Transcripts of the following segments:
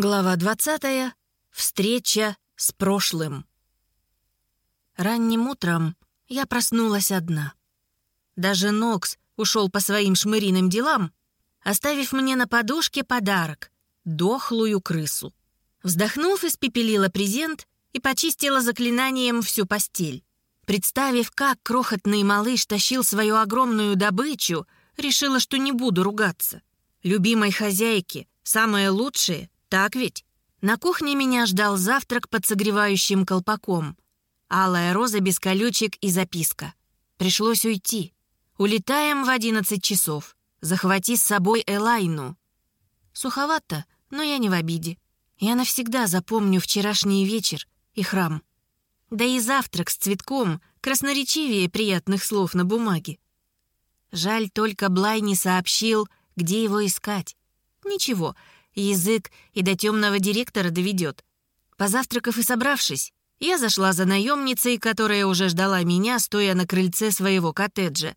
Глава 20. Встреча с прошлым. Ранним утром я проснулась одна. Даже Нокс ушел по своим шмыриным делам, оставив мне на подушке подарок — дохлую крысу. Вздохнув, испепелила презент и почистила заклинанием всю постель. Представив, как крохотный малыш тащил свою огромную добычу, решила, что не буду ругаться. Любимой хозяйке самое лучшее — так ведь? На кухне меня ждал завтрак под согревающим колпаком. Алая роза без колючек и записка. Пришлось уйти. Улетаем в одиннадцать часов. Захвати с собой Элайну. Суховато, но я не в обиде. Я навсегда запомню вчерашний вечер и храм. Да и завтрак с цветком красноречивее приятных слов на бумаге. Жаль, только Блай не сообщил, где его искать. Ничего, язык и до темного директора доведет. Позавтракав и собравшись, я зашла за наемницей, которая уже ждала меня, стоя на крыльце своего коттеджа.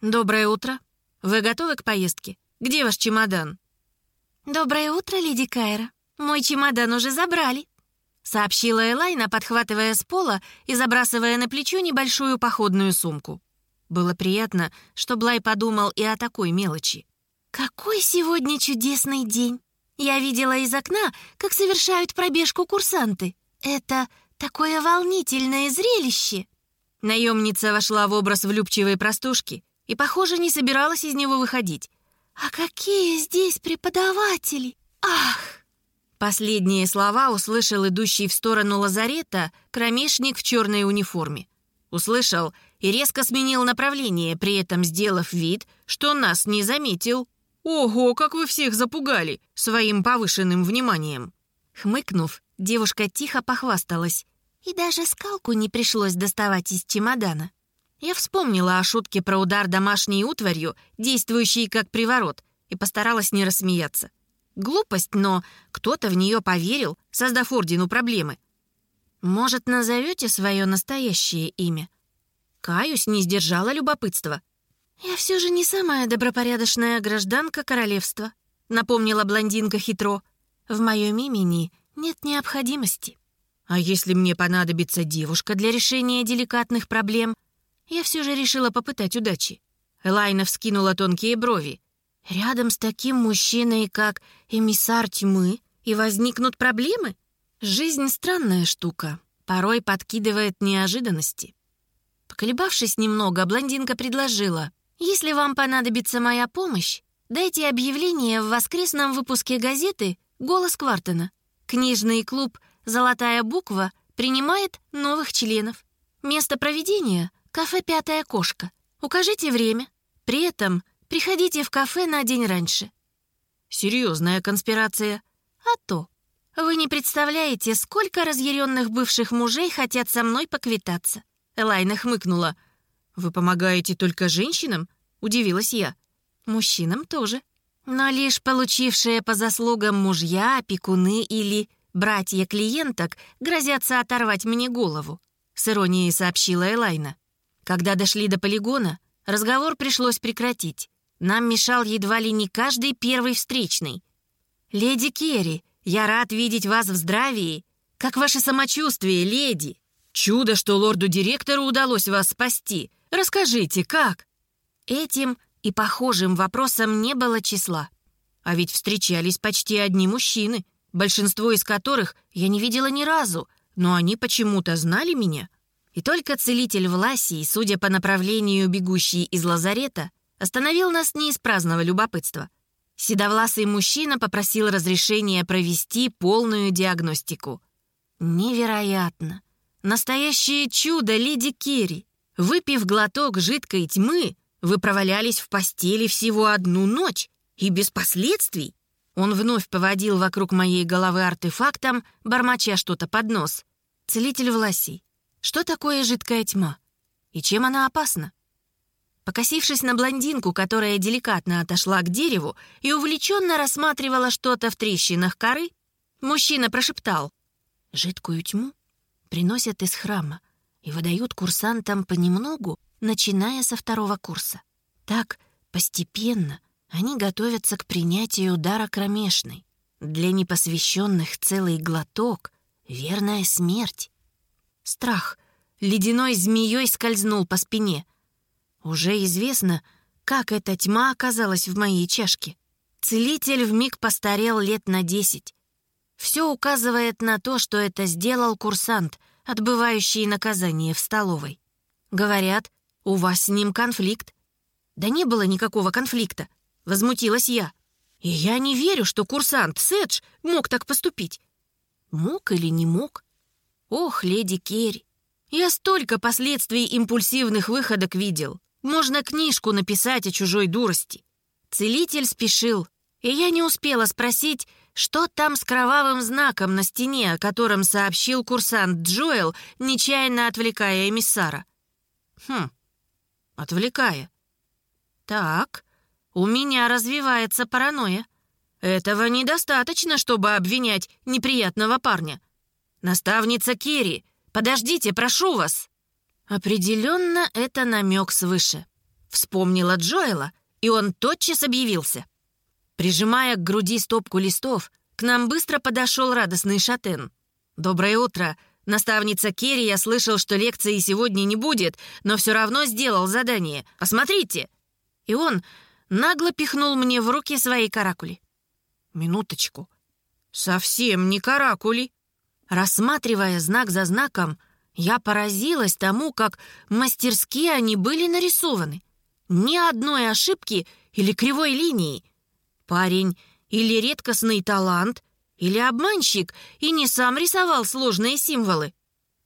«Доброе утро. Вы готовы к поездке? Где ваш чемодан?» «Доброе утро, леди Кайра. Мой чемодан уже забрали», — сообщила Элайна, подхватывая с пола и забрасывая на плечо небольшую походную сумку. Было приятно, что Блай подумал и о такой мелочи. «Какой сегодня чудесный день! Я видела из окна, как совершают пробежку курсанты. Это такое волнительное зрелище!» Наемница вошла в образ влюбчивой простушки и, похоже, не собиралась из него выходить. «А какие здесь преподаватели! Ах!» Последние слова услышал идущий в сторону лазарета кромешник в черной униформе. Услышал и резко сменил направление, при этом сделав вид, что нас не заметил. «Ого, как вы всех запугали своим повышенным вниманием!» Хмыкнув, девушка тихо похвасталась. И даже скалку не пришлось доставать из чемодана. Я вспомнила о шутке про удар домашней утварью, действующей как приворот, и постаралась не рассмеяться. Глупость, но кто-то в нее поверил, создав ордену проблемы. «Может, назовете свое настоящее имя?» Каюсь, не сдержала любопытства. «Я все же не самая добропорядочная гражданка королевства», — напомнила блондинка хитро. «В моем имени нет необходимости». «А если мне понадобится девушка для решения деликатных проблем?» Я все же решила попытать удачи. Элайна вскинула тонкие брови. «Рядом с таким мужчиной, как эмиссар тьмы, и возникнут проблемы? Жизнь странная штука, порой подкидывает неожиданности». Поколебавшись немного, блондинка предложила. Если вам понадобится моя помощь, дайте объявление в воскресном выпуске газеты «Голос Квартена». Книжный клуб «Золотая буква» принимает новых членов. Место проведения — кафе «Пятая кошка». Укажите время. При этом приходите в кафе на день раньше. Серьезная конспирация. А то. Вы не представляете, сколько разъяренных бывших мужей хотят со мной поквитаться. Элайна хмыкнула — «Вы помогаете только женщинам?» — удивилась я. «Мужчинам тоже. Но лишь получившие по заслугам мужья, опекуны или братья клиенток грозятся оторвать мне голову», — с иронией сообщила Элайна. Когда дошли до полигона, разговор пришлось прекратить. Нам мешал едва ли не каждый первый встречный. «Леди Керри, я рад видеть вас в здравии. Как ваше самочувствие, леди? Чудо, что лорду-директору удалось вас спасти. Расскажите, как?» Этим и похожим вопросом не было числа. А ведь встречались почти одни мужчины, большинство из которых я не видела ни разу, но они почему-то знали меня. И только целитель Власии, судя по направлению бегущий из лазарета, остановил нас не из праздного любопытства. Седовласый мужчина попросил разрешения провести полную диагностику. Невероятно! Настоящее чудо, леди Керри! Выпив глоток жидкой тьмы, вы провалялись в постели всего одну ночь и без последствий. Он вновь поводил вокруг моей головы артефактом, бормоча что-то под нос. Целитель Власий. Что такое жидкая тьма? И чем она опасна? Покосившись на блондинку, которая деликатно отошла к дереву и увлеченно рассматривала что-то в трещинах коры, мужчина прошептал. «Жидкую тьму приносят из храма и выдают курсантам понемногу, начиная со второго курса. Так, постепенно, они готовятся к принятию дара кромешной. Для непосвященных целый глоток — верная смерть. Страх ледяной змеей скользнул по спине. Уже известно, как эта тьма оказалась в моей чашке. Целитель вмиг постарел лет на десять. Все указывает на то, что это сделал курсант, отбывающий наказание в столовой. Говорят, у вас с ним конфликт. Да не было никакого конфликта, возмутилась я. И я не верю, что курсант Сэдж мог так поступить. Мог или не мог? Ох, леди Керри, я столько последствий импульсивных выходок видел. Можно книжку написать о чужой дурости. Целитель спешил, и я не успела спросить, что там с кровавым знаком на стене, о котором сообщил курсант Джоэл, нечаянно отвлекая эмиссара. Хм, отвлекая. Так, у меня развивается паранойя. Этого недостаточно, чтобы обвинять неприятного парня. Наставница Керри, подождите, прошу вас. Определенно это намек свыше. Вспомнила Джоэла, и он тотчас объявился. Прижимая к груди стопку листов, к нам быстро подошел радостный шатен. «Доброе утро. Наставница Керри, я слышал, что лекции сегодня не будет, но все равно сделал задание. Посмотрите!» И он нагло пихнул мне в руки свои каракули. «Минуточку. Совсем не каракули». Рассматривая знак за знаком, я поразилась тому, как мастерски они были нарисованы. Ни одной ошибки или кривой линии — Парень или редкостный талант, или обманщик, и не сам рисовал сложные символы.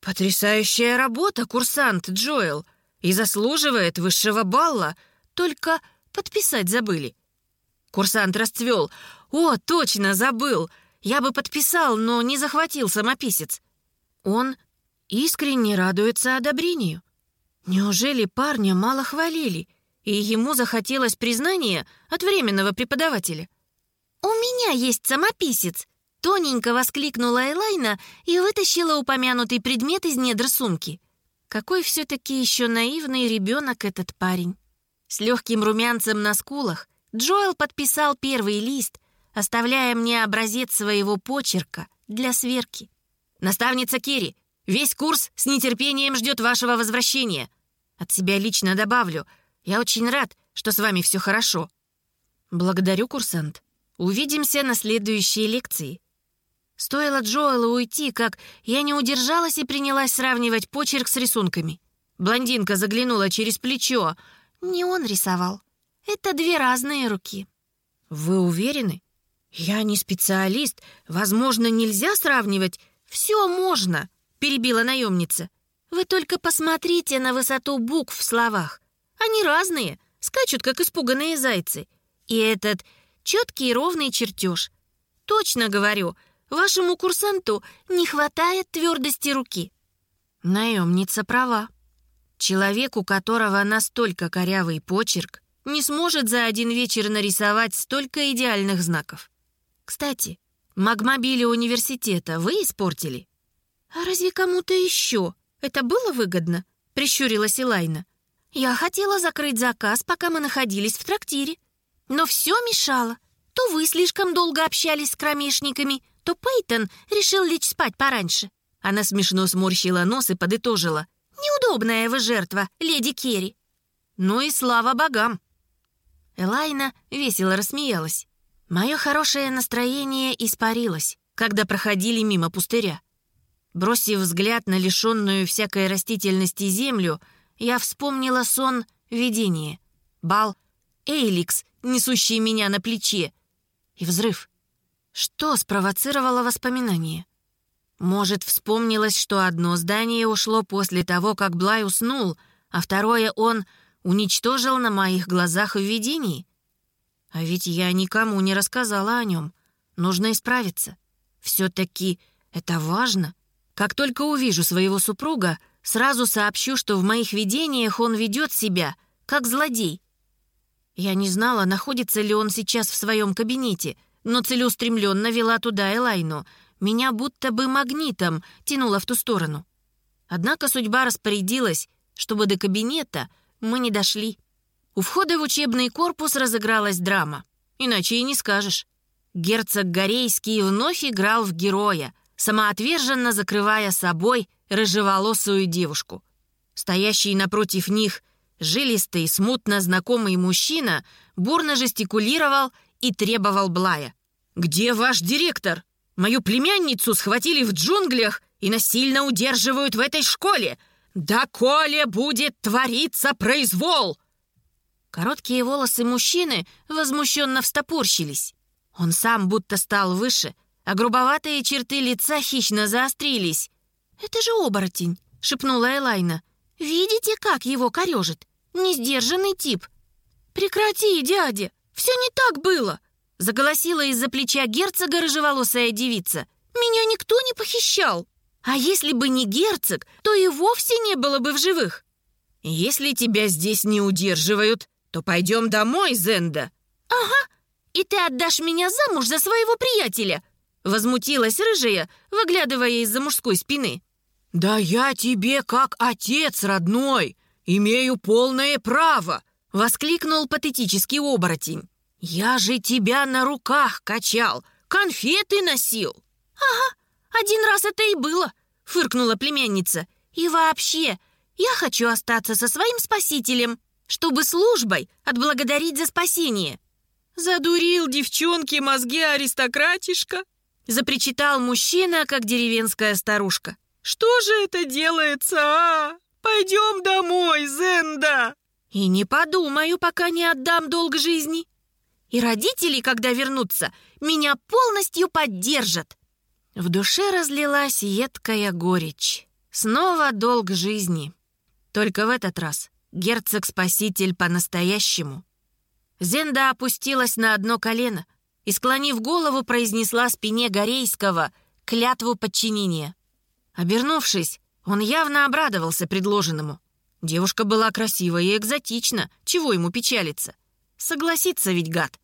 Потрясающая работа, курсант Джоэл, и заслуживает высшего балла, только подписать забыли. Курсант расцвел. «О, точно, забыл! Я бы подписал, но не захватил самописец». Он искренне радуется одобрению. Неужели парня мало хвалили? И ему захотелось признания от временного преподавателя. «У меня есть самописец!» Тоненько воскликнула Элайна и вытащила упомянутый предмет из недр сумки. Какой все-таки еще наивный ребенок этот парень. С легким румянцем на скулах Джоэл подписал первый лист, оставляя мне образец своего почерка для сверки. «Наставница Керри, весь курс с нетерпением ждет вашего возвращения. От себя лично добавлю — я очень рад, что с вами все хорошо». «Благодарю, курсант. Увидимся на следующей лекции». Стоило Джоэлу уйти, как я не удержалась и принялась сравнивать почерк с рисунками. Блондинка заглянула через плечо. Не он рисовал. Это две разные руки. «Вы уверены? Я не специалист. Возможно, нельзя сравнивать?» «Все можно», — перебила наемница. «Вы только посмотрите на высоту букв в словах. Они разные, скачут, как испуганные зайцы. И этот четкий и ровный чертеж. Точно говорю, вашему курсанту не хватает твердости руки. Наемница права. Человек, у которого настолько корявый почерк, не сможет за один вечер нарисовать столько идеальных знаков. Кстати, магмобили университета вы испортили? А разве кому-то еще это было выгодно? Прищурилась Илайна. Я хотела закрыть заказ, пока мы находились в трактире. Но все мешало. То вы слишком долго общались с кромешниками, то Пейтон решил лечь спать пораньше. Она смешно сморщила нос и подытожила. «Неудобная вы жертва, леди Керри». «Ну и слава богам!» Элайна весело рассмеялась. Мое хорошее настроение испарилось, когда проходили мимо пустыря. Бросив взгляд на лишенную всякой растительности землю, я вспомнила сон видение. Бал, Эйликс, несущий меня на плече. И взрыв. Что спровоцировало воспоминание? Может, вспомнилось, что одно здание ушло после того, как Блай уснул, а второе он уничтожил на моих глазах в видении? А ведь я никому не рассказала о нем. Нужно исправиться. Все-таки это важно. Как только увижу своего супруга, Сразу сообщу, что в моих видениях он ведет себя, как злодей. Я не знала, находится ли он сейчас в своем кабинете, но целеустремленно вела туда Элайну. Меня будто бы магнитом тянуло в ту сторону. Однако судьба распорядилась, чтобы до кабинета мы не дошли. У входа в учебный корпус разыгралась драма. Иначе и не скажешь. герцог Горейский вновь играл в героя, самоотверженно закрывая собой рыжеволосую девушку. Стоящий напротив них жилистый, смутно знакомый мужчина бурно жестикулировал и требовал Блая. «Где ваш директор? Мою племянницу схватили в джунглях и насильно удерживают в этой школе. Да коли будет твориться произвол!» Короткие волосы мужчины возмущенно встопорщились. Он сам будто стал выше, а грубоватые черты лица хищно заострились. «Это же оборотень!» — шепнула Элайна. «Видите, как его корежит? Несдержанный тип!» «Прекрати, дядя! Все не так было!» — заголосила из-за плеча герцога рыжеволосая девица. «Меня никто не похищал! А если бы не герцог, то и вовсе не было бы в живых!» «Если тебя здесь не удерживают, то пойдем домой, Зенда!» «Ага, и ты отдашь меня замуж за своего приятеля!» Возмутилась рыжая, выглядывая из-за мужской спины. «Да я тебе как отец родной, имею полное право!» Воскликнул патетический оборотень. «Я же тебя на руках качал, конфеты носил!» «Ага, один раз это и было!» Фыркнула племянница. «И вообще, я хочу остаться со своим спасителем, чтобы службой отблагодарить за спасение». «Задурил девчонки мозги аристократишка!» Запричитал мужчина, как деревенская старушка. «Что же это делается, а? Пойдем домой, Зенда!» «И не подумаю, пока не отдам долг жизни. И родители, когда вернутся, меня полностью поддержат». В душе разлилась едкая горечь. Снова долг жизни. Только в этот раз герцог-спаситель по-настоящему. Зенда опустилась на одно колено и, склонив голову, произнесла спине Горейского клятву подчинения. Обернувшись, он явно обрадовался предложенному. Девушка была красива и экзотична, чего ему печалиться? Согласится ведь гад.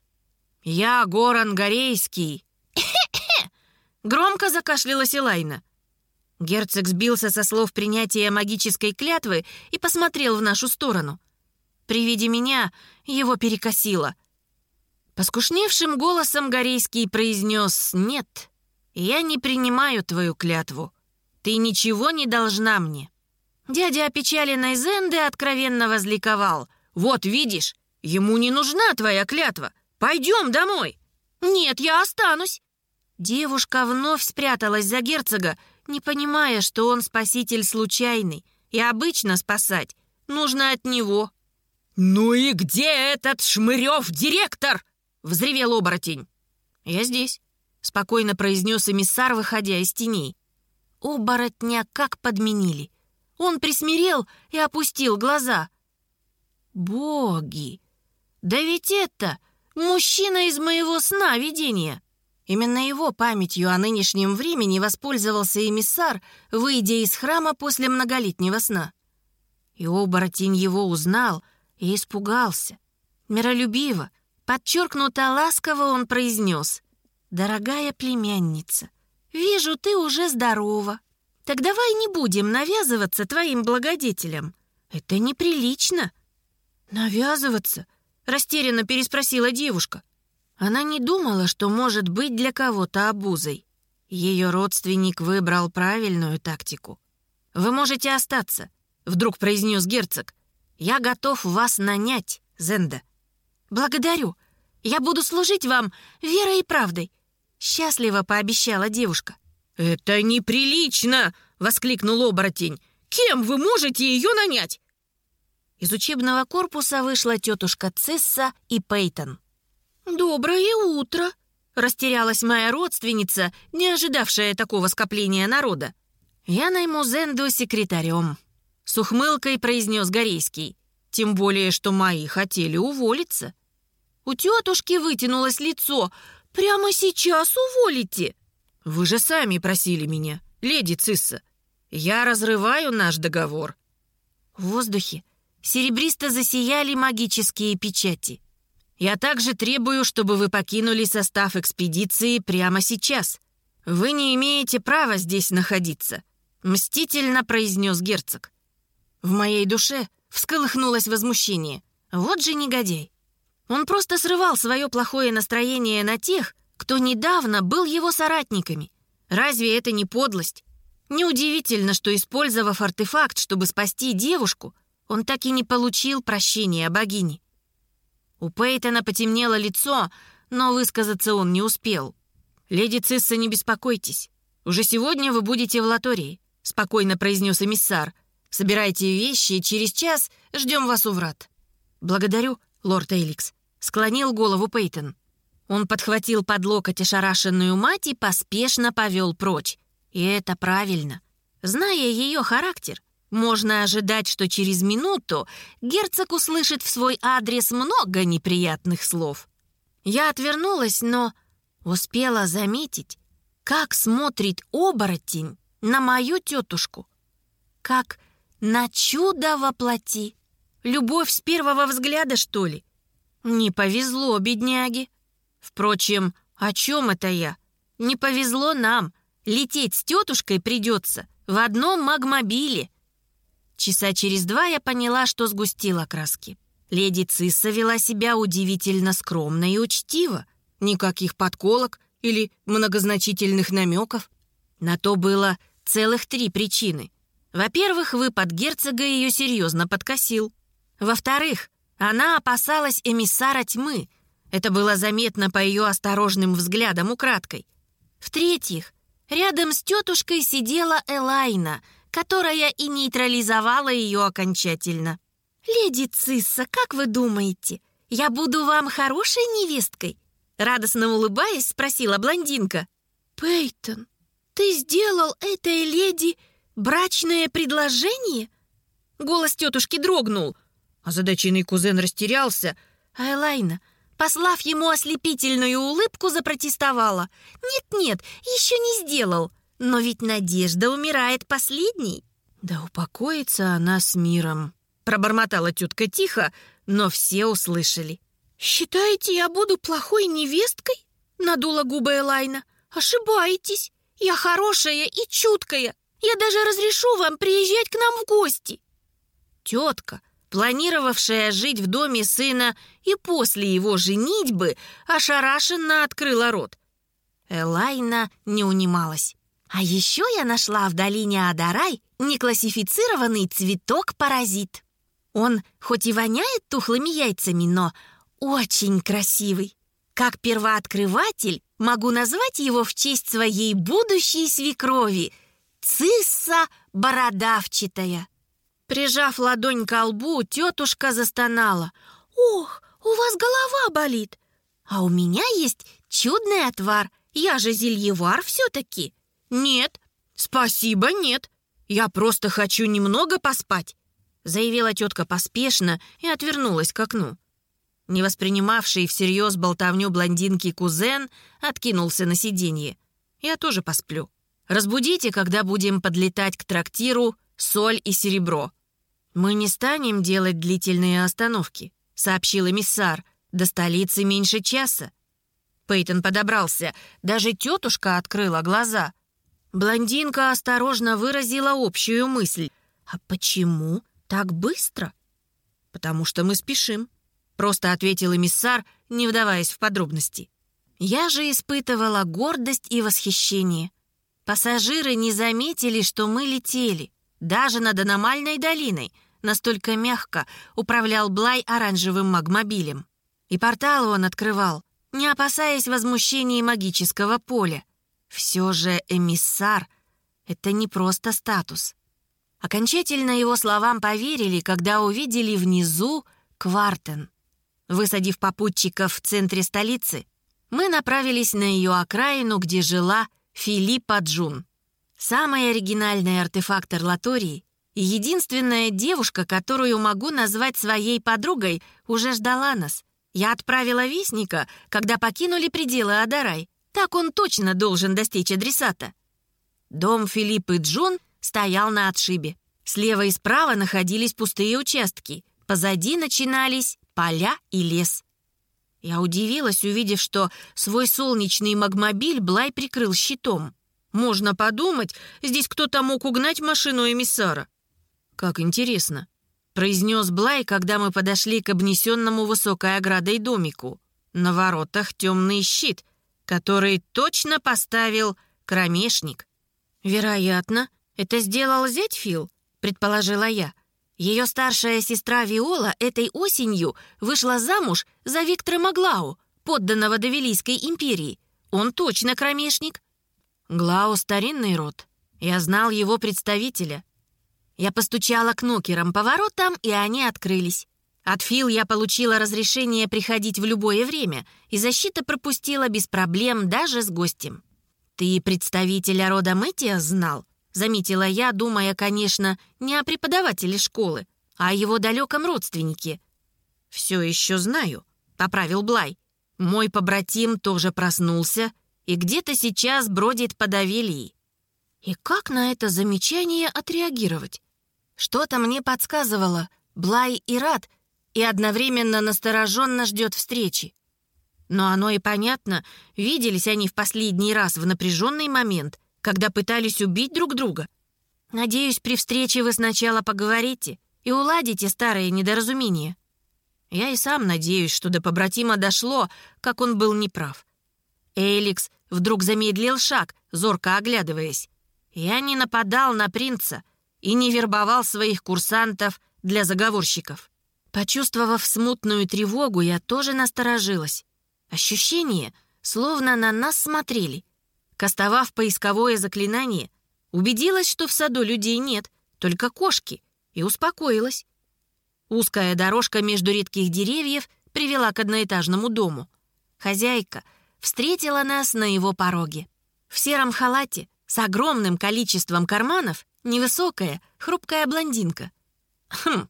«Я Горан Горейский». Громко закашлялась Элайна. Герцог сбился со слов принятия магической клятвы и посмотрел в нашу сторону. При виде меня его перекосило. Поскушневшим голосом Горейский произнес «Нет, я не принимаю твою клятву. Ты ничего не должна мне». Дядя опечаленной Зенды откровенно возликовал. «Вот видишь, ему не нужна твоя клятва. Пойдем домой». «Нет, я останусь». Девушка вновь спряталась за герцога, не понимая, что он спаситель случайный, и обычно спасать нужно от него. «Ну и где этот Шмырев-директор?» — взревел оборотень. «Я здесь», — спокойно произнес эмиссар, выходя из теней. Оборотня как подменили. Он присмирел и опустил глаза. «Боги! Да ведь это мужчина из моего сна видения!» Именно его памятью о нынешнем времени воспользовался эмиссар, выйдя из храма после многолетнего сна. И оборотень его узнал и испугался. Миролюбиво, Подчеркнуто ласково он произнес. «Дорогая племянница, вижу, ты уже здорова. Так давай не будем навязываться твоим благодетелям. Это неприлично». «Навязываться?» — растерянно переспросила девушка. Она не думала, что может быть для кого-то обузой. Ее родственник выбрал правильную тактику. «Вы можете остаться», — вдруг произнес герцог. «Я готов вас нанять, Зенда». «Благодарю. Я буду служить вам верой и правдой», — счастливо пообещала девушка. «Это неприлично!» — воскликнул оборотень. «Кем вы можете ее нанять?» Из учебного корпуса вышла тетушка Цисса и Пейтон. «Доброе утро!» — растерялась моя родственница, не ожидавшая такого скопления народа. «Я найму Зенду секретарем», — с ухмылкой произнес Горейский. «Тем более, что мои хотели уволиться». У тетушки вытянулось лицо. «Прямо сейчас уволите?» «Вы же сами просили меня, леди Цисса. Я разрываю наш договор». В воздухе серебристо засияли магические печати. «Я также требую, чтобы вы покинули состав экспедиции прямо сейчас. Вы не имеете права здесь находиться», — мстительно произнес герцог. В моей душе всколыхнулось возмущение. «Вот же негодяй! Он просто срывал свое плохое настроение на тех, кто недавно был его соратниками. Разве это не подлость? Неудивительно, что, использовав артефакт, чтобы спасти девушку, он так и не получил прощения богини. У Пейтона потемнело лицо, но высказаться он не успел. «Леди Цисса, не беспокойтесь. Уже сегодня вы будете в латории», — спокойно произнес эмиссар. «Собирайте вещи, и через час ждем вас у врат». «Благодарю, лорд Эйликс», — склонил голову Пейтон. Он подхватил под локоть ошарашенную мать и поспешно повел прочь. И это правильно. Зная ее характер, можно ожидать, что через минуту герцог услышит в свой адрес много неприятных слов. Я отвернулась, но успела заметить, как смотрит оборотень на мою тетушку. Как на чудо воплоти. Любовь с первого взгляда, что ли? Не повезло, бедняги. Впрочем, о чем это я? Не повезло нам. Лететь с тетушкой придется в одном магмобиле. Часа через два я поняла, что сгустила краски. Леди Цисса вела себя удивительно скромно и учтиво. Никаких подколок или многозначительных намеков. На то было целых три причины. Во-первых, выпад герцога ее серьезно подкосил. Во-вторых, она опасалась эмиссара тьмы — это было заметно по ее осторожным взглядам украдкой. В-третьих, рядом с тетушкой сидела Элайна, которая и нейтрализовала ее окончательно. «Леди Цисса, как вы думаете, я буду вам хорошей невесткой?» Радостно улыбаясь, спросила блондинка. «Пейтон, ты сделал этой леди брачное предложение?» Голос тетушки дрогнул. Озадаченный кузен растерялся, а Элайна послав ему ослепительную улыбку, запротестовала. «Нет-нет, еще не сделал. Но ведь надежда умирает последней». «Да упокоится она с миром», — пробормотала тетка тихо, но все услышали. «Считаете, я буду плохой невесткой?» — надула губы Элайна. «Ошибаетесь. Я хорошая и чуткая. Я даже разрешу вам приезжать к нам в гости». «Тетка, планировавшая жить в доме сына и после его женитьбы, ошарашенно открыла рот. Элайна не унималась. А еще я нашла в долине Адарай неклассифицированный цветок-паразит. Он хоть и воняет тухлыми яйцами, но очень красивый. Как первооткрыватель могу назвать его в честь своей будущей свекрови — Цисса Бородавчатая. Прижав ладонь к лбу, тетушка застонала. «Ох, у вас голова болит! А у меня есть чудный отвар. Я же зельевар все-таки!» «Нет, спасибо, нет. Я просто хочу немного поспать», заявила тетка поспешно и отвернулась к окну. Не воспринимавший всерьез болтовню блондинки кузен откинулся на сиденье. «Я тоже посплю. Разбудите, когда будем подлетать к трактиру соль и серебро. «Мы не станем делать длительные остановки», — сообщил эмиссар. «До столицы меньше часа». Пейтон подобрался. Даже тетушка открыла глаза. Блондинка осторожно выразила общую мысль. «А почему так быстро?» «Потому что мы спешим», — просто ответил эмиссар, не вдаваясь в подробности. Я же испытывала гордость и восхищение. Пассажиры не заметили, что мы летели. Даже над аномальной долиной настолько мягко управлял Блай оранжевым магмобилем. И порталы он открывал, не опасаясь возмущения магического поля. Все же эмиссар — это не просто статус. Окончательно его словам поверили, когда увидели внизу Квартен. Высадив попутчиков в центре столицы, мы направились на ее окраину, где жила Филиппа Джун. Самый оригинальный артефактор Латории и единственная девушка, которую могу назвать своей подругой, уже ждала нас. Я отправила вестника, когда покинули пределы Адарай. Так он точно должен достичь адресата. Дом Филиппы Джун стоял на отшибе. Слева и справа находились пустые участки. Позади начинались поля и лес. Я удивилась, увидев, что свой солнечный магмобиль Блай прикрыл щитом. Можно подумать, здесь кто-то мог угнать машину эмиссара. Как интересно, произнес Блай, когда мы подошли к обнесенному высокой оградой домику. На воротах темный щит, который точно поставил кромешник. «Вероятно, это сделал зять Фил», — предположила я. Ее старшая сестра Виола этой осенью вышла замуж за Виктора Маглау, подданного Давилийской империи. Он точно кромешник. Глау — старинный род. Я знал его представителя. Я постучала к нокерам по воротам, и они открылись. От Фил я получила разрешение приходить в любое время, и защита пропустила без проблем даже с гостем. «Ты представителя рода Мэтиас знал?» — заметила я, думая, конечно, не о преподавателе школы, а о его далеком родственнике. «Все еще знаю», — поправил Блай. «Мой побратим тоже проснулся и где-то сейчас бродит по Давилии». И как на это замечание отреагировать? Что-то мне подсказывало. Блай и рад — и одновременно настороженно ждет встречи. Но оно и понятно, виделись они в последний раз в напряженный момент, когда пытались убить друг друга. Надеюсь, при встрече вы сначала поговорите и уладите старые недоразумения. Я и сам надеюсь, что до побратима дошло, как он был неправ. Эликс вдруг замедлил шаг, зорко оглядываясь. Я не нападал на принца и не вербовал своих курсантов для заговорщиков. Почувствовав смутную тревогу, я тоже насторожилась. Ощущение, словно на нас смотрели. Кастовав поисковое заклинание, убедилась, что в саду людей нет, только кошки, и успокоилась. Узкая дорожка между редких деревьев привела к одноэтажному дому. Хозяйка встретила нас на его пороге. В сером халате с огромным количеством карманов невысокая, хрупкая блондинка. Хм,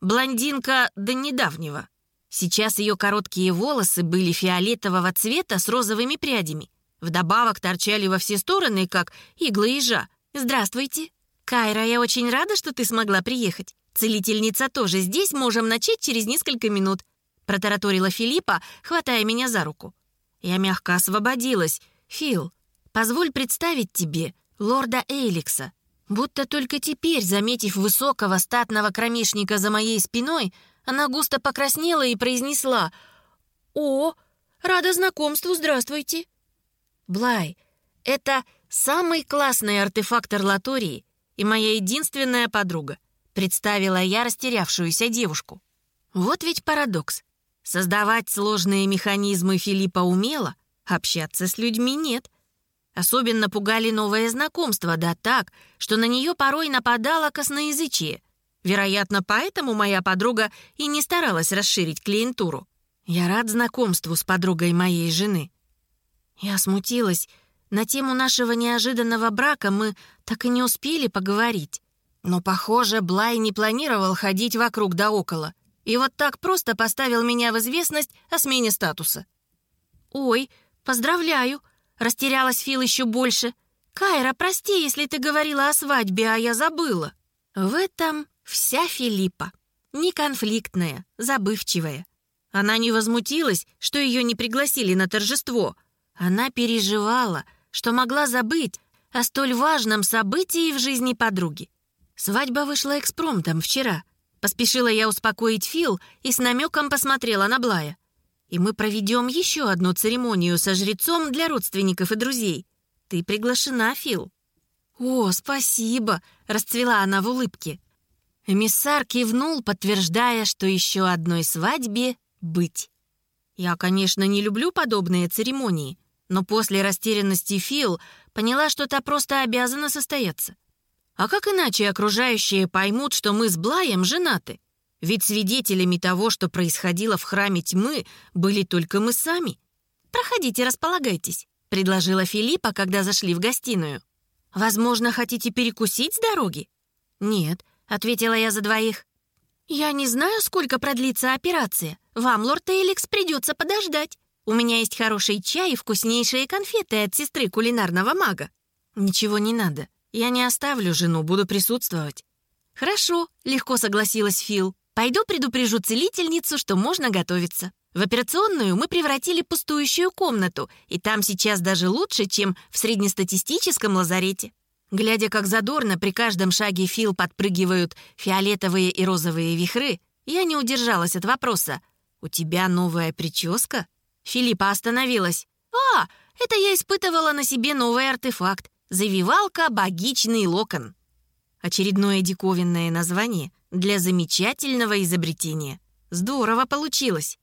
Блондинка до недавнего. Сейчас ее короткие волосы были фиолетового цвета с розовыми прядями. Вдобавок торчали во все стороны, как иглы ежа. «Здравствуйте. Кайра, я очень рада, что ты смогла приехать. Целительница тоже здесь, можем начать через несколько минут», протараторила Филиппа, хватая меня за руку. Я мягко освободилась. «Фил, позволь представить тебе лорда Эйликса, Будто только теперь, заметив высокого статного кромешника за моей спиной, она густо покраснела и произнесла «О, рада знакомству, здравствуйте!» Блай, это самый классный артефактор Латории и моя единственная подруга, представила я растерявшуюся девушку. Вот ведь парадокс. Создавать сложные механизмы Филиппа умело, общаться с людьми нет — Особенно пугали новое знакомство, да так, что на нее порой нападало косноязычие. Вероятно, поэтому моя подруга и не старалась расширить клиентуру. Я рад знакомству с подругой моей жены. Я смутилась. На тему нашего неожиданного брака мы так и не успели поговорить. Но, похоже, Блай не планировал ходить вокруг да около. И вот так просто поставил меня в известность о смене статуса. «Ой, поздравляю!» Растерялась Фил еще больше. «Кайра, прости, если ты говорила о свадьбе, а я забыла». В этом вся Филиппа. Неконфликтная, забывчивая. Она не возмутилась, что ее не пригласили на торжество. Она переживала, что могла забыть о столь важном событии в жизни подруги. Свадьба вышла экспромтом вчера. Поспешила я успокоить Фил и с намеком посмотрела на Блая и мы проведем еще одну церемонию со жрецом для родственников и друзей. Ты приглашена, Фил». «О, спасибо!» — расцвела она в улыбке. Эмиссар кивнул, подтверждая, что еще одной свадьбе быть. Я, конечно, не люблю подобные церемонии, но после растерянности Фил поняла, что та просто обязана состояться. А как иначе окружающие поймут, что мы с Блаем женаты? Ведь свидетелями того, что происходило в храме тьмы, были только мы сами. «Проходите, располагайтесь», — предложила Филиппа, когда зашли в гостиную. «Возможно, хотите перекусить с дороги?» «Нет», — ответила я за двоих. «Я не знаю, сколько продлится операция. Вам, лорд Эликс, придется подождать. У меня есть хороший чай и вкуснейшие конфеты от сестры кулинарного мага». «Ничего не надо. Я не оставлю жену, буду присутствовать». «Хорошо», — легко согласилась Фил. Пойду предупрежу целительницу, что можно готовиться. В операционную мы превратили пустующую комнату, и там сейчас даже лучше, чем в среднестатистическом лазарете. Глядя, как задорно при каждом шаге Фил подпрыгивают фиолетовые и розовые вихры, я не удержалась от вопроса. «У тебя новая прическа?» Филиппа остановилась. «А, это я испытывала на себе новый артефакт — завивалка «Богичный локон». Очередное диковинное название для замечательного изобретения. Здорово получилось.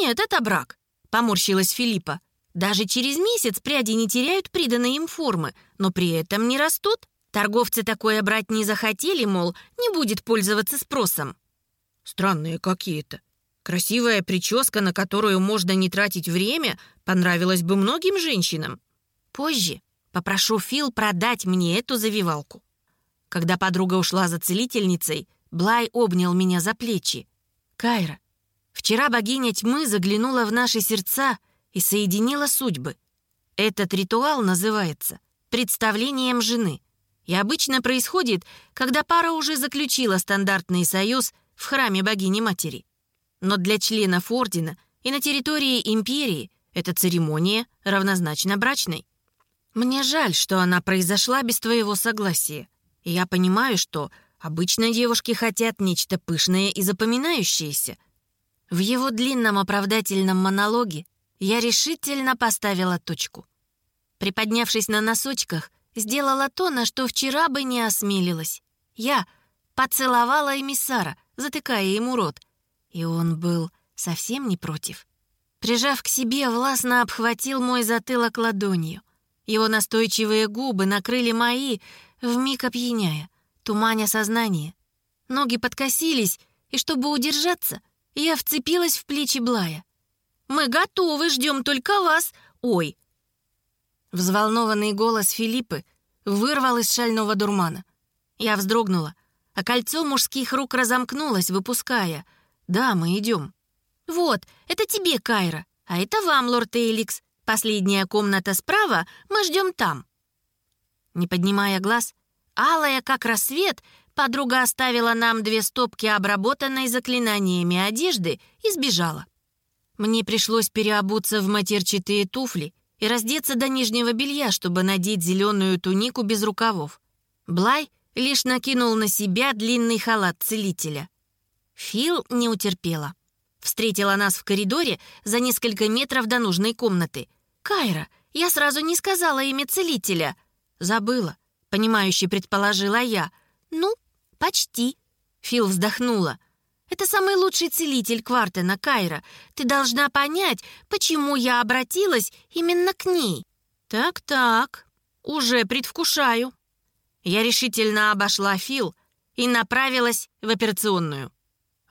«Нет, это брак», — поморщилась Филиппа. «Даже через месяц пряди не теряют приданной им формы, но при этом не растут. Торговцы такое брать не захотели, мол, не будет пользоваться спросом». «Странные какие-то. Красивая прическа, на которую можно не тратить время, понравилась бы многим женщинам. Позже попрошу Фил продать мне эту завивалку». Когда подруга ушла за целительницей, Блай обнял меня за плечи. «Кайра, вчера богиня тьмы заглянула в наши сердца и соединила судьбы. Этот ритуал называется представлением жены и обычно происходит, когда пара уже заключила стандартный союз в храме богини-матери. Но для членов Ордена и на территории Империи эта церемония равнозначна брачной. Мне жаль, что она произошла без твоего согласия. Я понимаю, что обычно девушки хотят нечто пышное и запоминающееся. В его длинном оправдательном монологе я решительно поставила точку. Приподнявшись на носочках, сделала то, на что вчера бы не осмелилась. Я поцеловала эмиссара, затыкая ему рот. И он был совсем не против. Прижав к себе, властно обхватил мой затылок ладонью. Его настойчивые губы накрыли мои, вмиг опьяняя, туманя сознание. Ноги подкосились, и чтобы удержаться, я вцепилась в плечи Блая. «Мы готовы, ждем только вас! Ой!» Взволнованный голос Филиппы вырвал из шального дурмана. Я вздрогнула, а кольцо мужских рук разомкнулось, выпуская. «Да, мы идем». «Вот, это тебе, Кайра, а это вам, лорд Эйликс. Последняя комната справа, мы ждем там». Не поднимая глаз, алая, как рассвет, подруга оставила нам две стопки обработанной заклинаниями одежды и сбежала. Мне пришлось переобуться в матерчатые туфли и раздеться до нижнего белья, чтобы надеть зеленую тунику без рукавов. Блай лишь накинул на себя длинный халат целителя. Фил не утерпела. Встретила нас в коридоре за несколько метров до нужной комнаты. «Кайра, я сразу не сказала имя целителя», «Забыла», — понимающе предположила я. «Ну, почти», — Фил вздохнула. «Это самый лучший целитель Квартена, Кайра. Ты должна понять, почему я обратилась именно к ней». «Так-так, уже предвкушаю». Я решительно обошла Фил и направилась в операционную.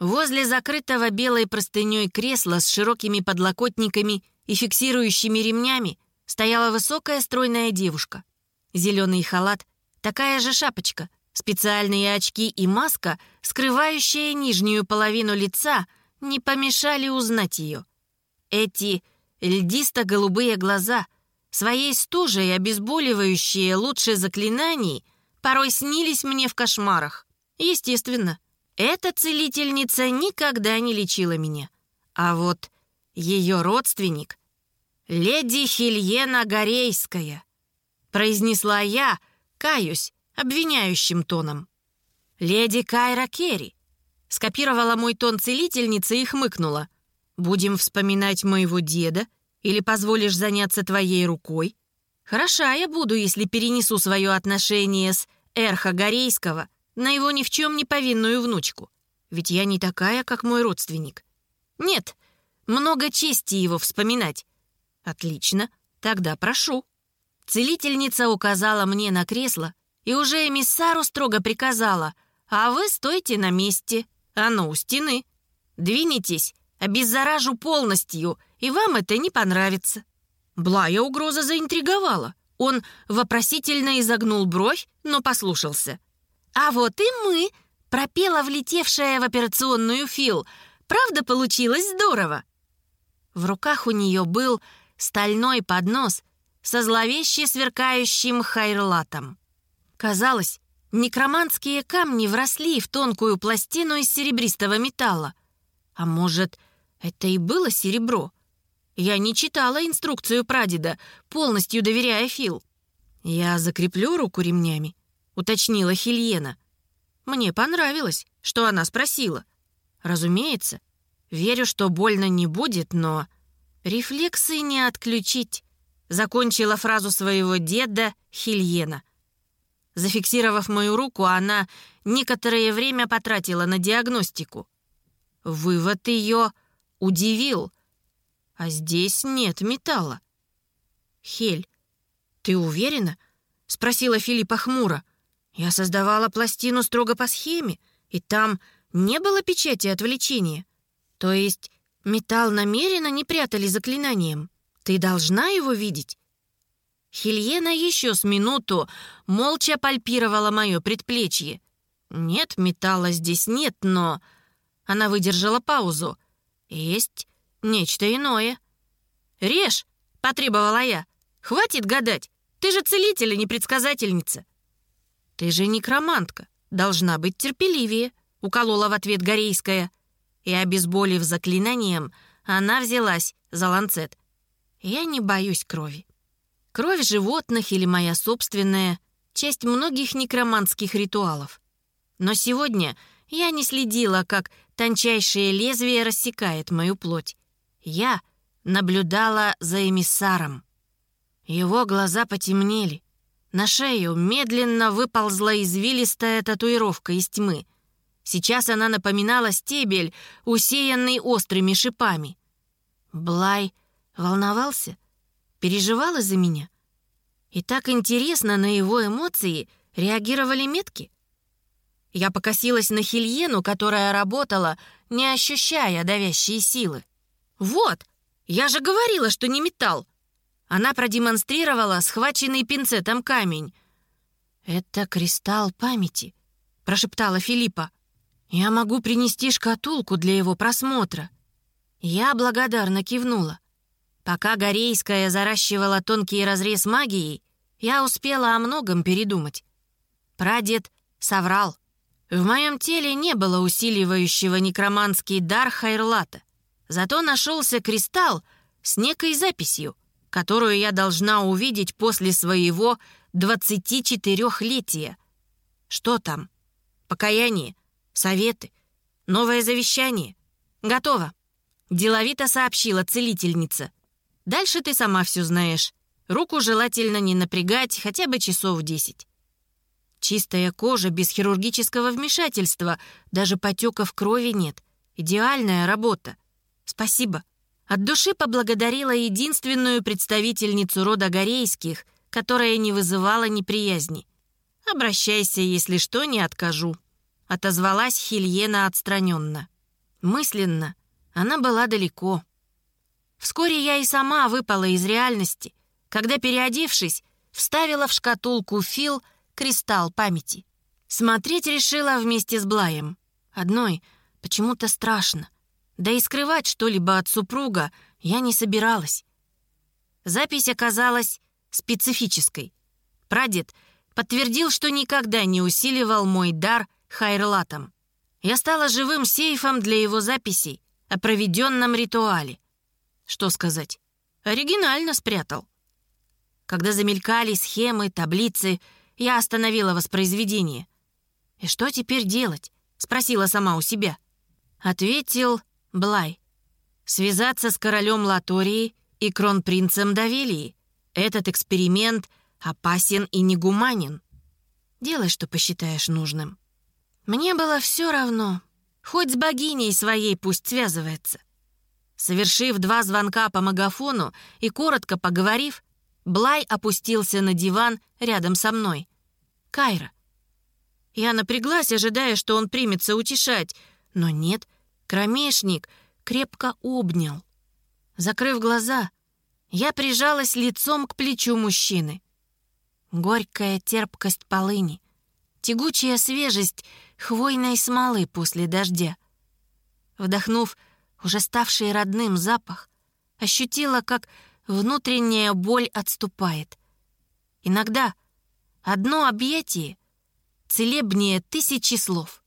Возле закрытого белой простыней кресла с широкими подлокотниками и фиксирующими ремнями стояла высокая стройная девушка. Зеленый халат, такая же шапочка, специальные очки и маска, скрывающая нижнюю половину лица, не помешали узнать ее. Эти льдисто-голубые глаза, своей стужей обезболивающие лучше заклинаний, порой снились мне в кошмарах. Естественно, эта целительница никогда не лечила меня. А вот ее родственник — леди Хильена Горейская — произнесла я, каюсь, обвиняющим тоном. «Леди Кайра Керри», скопировала мой тон целительница и хмыкнула. «Будем вспоминать моего деда или позволишь заняться твоей рукой? Хороша я буду, если перенесу свое отношение с Эрха Горейского на его ни в чем не повинную внучку. Ведь я не такая, как мой родственник. Нет, много чести его вспоминать. Отлично, тогда прошу». Целительница указала мне на кресло и уже эмиссару строго приказала, «А вы стойте на месте, оно у стены. Двинетесь, обеззаражу полностью, и вам это не понравится». Блая угроза заинтриговала. Он вопросительно изогнул бровь, но послушался. «А вот и мы!» — пропела влетевшая в операционную Фил. «Правда, получилось здорово!» В руках у нее был стальной поднос со зловеще сверкающим хайрлатом. Казалось, некроманские камни вросли в тонкую пластину из серебристого металла. А может, это и было серебро? Я не читала инструкцию прадеда, полностью доверяя Фил. «Я закреплю руку ремнями», — уточнила Хильена. Мне понравилось, что она спросила. Разумеется, верю, что больно не будет, но... Рефлексы не отключить. закончила фразу своего деда Хильена. Зафиксировав мою руку, она некоторое время потратила на диагностику. Вывод ее удивил. А здесь нет металла. «Хель, ты уверена?» — спросила Филиппа хмуро. «Я создавала пластину строго по схеме, и там не было печати отвлечения. То есть металл намеренно не прятали заклинанием. Ты должна его видеть?» Хильена еще с минуту молча пальпировала мое предплечье. «Нет, металла здесь нет, но...» Она выдержала паузу. «Есть нечто иное». «Режь!» — потребовала я. «Хватит гадать! Ты же целитель, а не предсказательница!» «Ты же некромантка, должна быть терпеливее», — уколола в ответ Горейская. И, обезболив заклинанием, она взялась за ланцет. «Я не боюсь крови. Кровь животных или моя собственная — часть многих некроманских ритуалов. Но сегодня я не следила, как тончайшее лезвие рассекает мою плоть. Я наблюдала за эмиссаром. Его глаза потемнели. На шею медленно выползла извилистая татуировка из тьмы. Сейчас она напоминала стебель, усеянный острыми шипами. Блай волновался? Переживал из-за меня? И так интересно на его эмоции реагировали метки? Я покосилась на Хильену, которая работала, не ощущая давящие силы. «Вот! Я же говорила, что не металл!» Она продемонстрировала схваченный пинцетом камень. «Это кристалл памяти», — прошептала Филиппа. «Я могу принести шкатулку для его просмотра». Я благодарно кивнула. Пока Горейская заращивала тонкий разрез магией, я успела о многом передумать. Прадед соврал. В моем теле не было усиливающего некроманский дар Хайрлата. Зато нашелся кристалл с некой записью, которую я должна увидеть после своего 24-летия. Что там? Покаяние? Советы? Новое завещание? Готово. Деловито сообщила целительница. Дальше ты сама все знаешь. Руку желательно не напрягать хотя бы часов десять. Чистая кожа без хирургического вмешательства, даже потеков крови нет. Идеальная работа. Спасибо. От души поблагодарила единственную представительницу рода Горейских, которая не вызывала неприязни. «Обращайся, если что, не откажу», — отозвалась Хильена отстраненно. Мысленно она была далеко. Вскоре я и сама выпала из реальности, когда, переодевшись, вставила в шкатулку Фил кристалл памяти. Смотреть решила вместе с Блаем. Одной почему-то страшно. Да и скрывать что-либо от супруга я не собиралась. Запись оказалась специфической. Прадед подтвердил, что никогда не усиливал мой дар хайрлатом. Я стала живым сейфом для его записей о проведенном ритуале. Что сказать? Оригинально спрятал. Когда замелькали схемы, таблицы, я остановила воспроизведение. «И что теперь делать?» — спросила сама у себя. Ответил Блай. «Связаться с королем Латории и кронпринцем Давелии. Этот эксперимент опасен и негуманен. Делай, что посчитаешь нужным». Мне было все равно. Хоть с богиней своей пусть связывается. Совершив два звонка по магафону и коротко поговорив, Блай опустился на диван рядом со мной. «Кайра». Я напряглась, ожидая, что он примется утешать, но нет, кромешник крепко обнял. Закрыв глаза, я прижалась лицом к плечу мужчины. Горькая терпкость полыни, тягучая свежесть хвойной смолы после дождя. Вдохнув уже ставший родным запах, ощутила, как внутренняя боль отступает. Иногда одно объятие целебнее тысячи слов.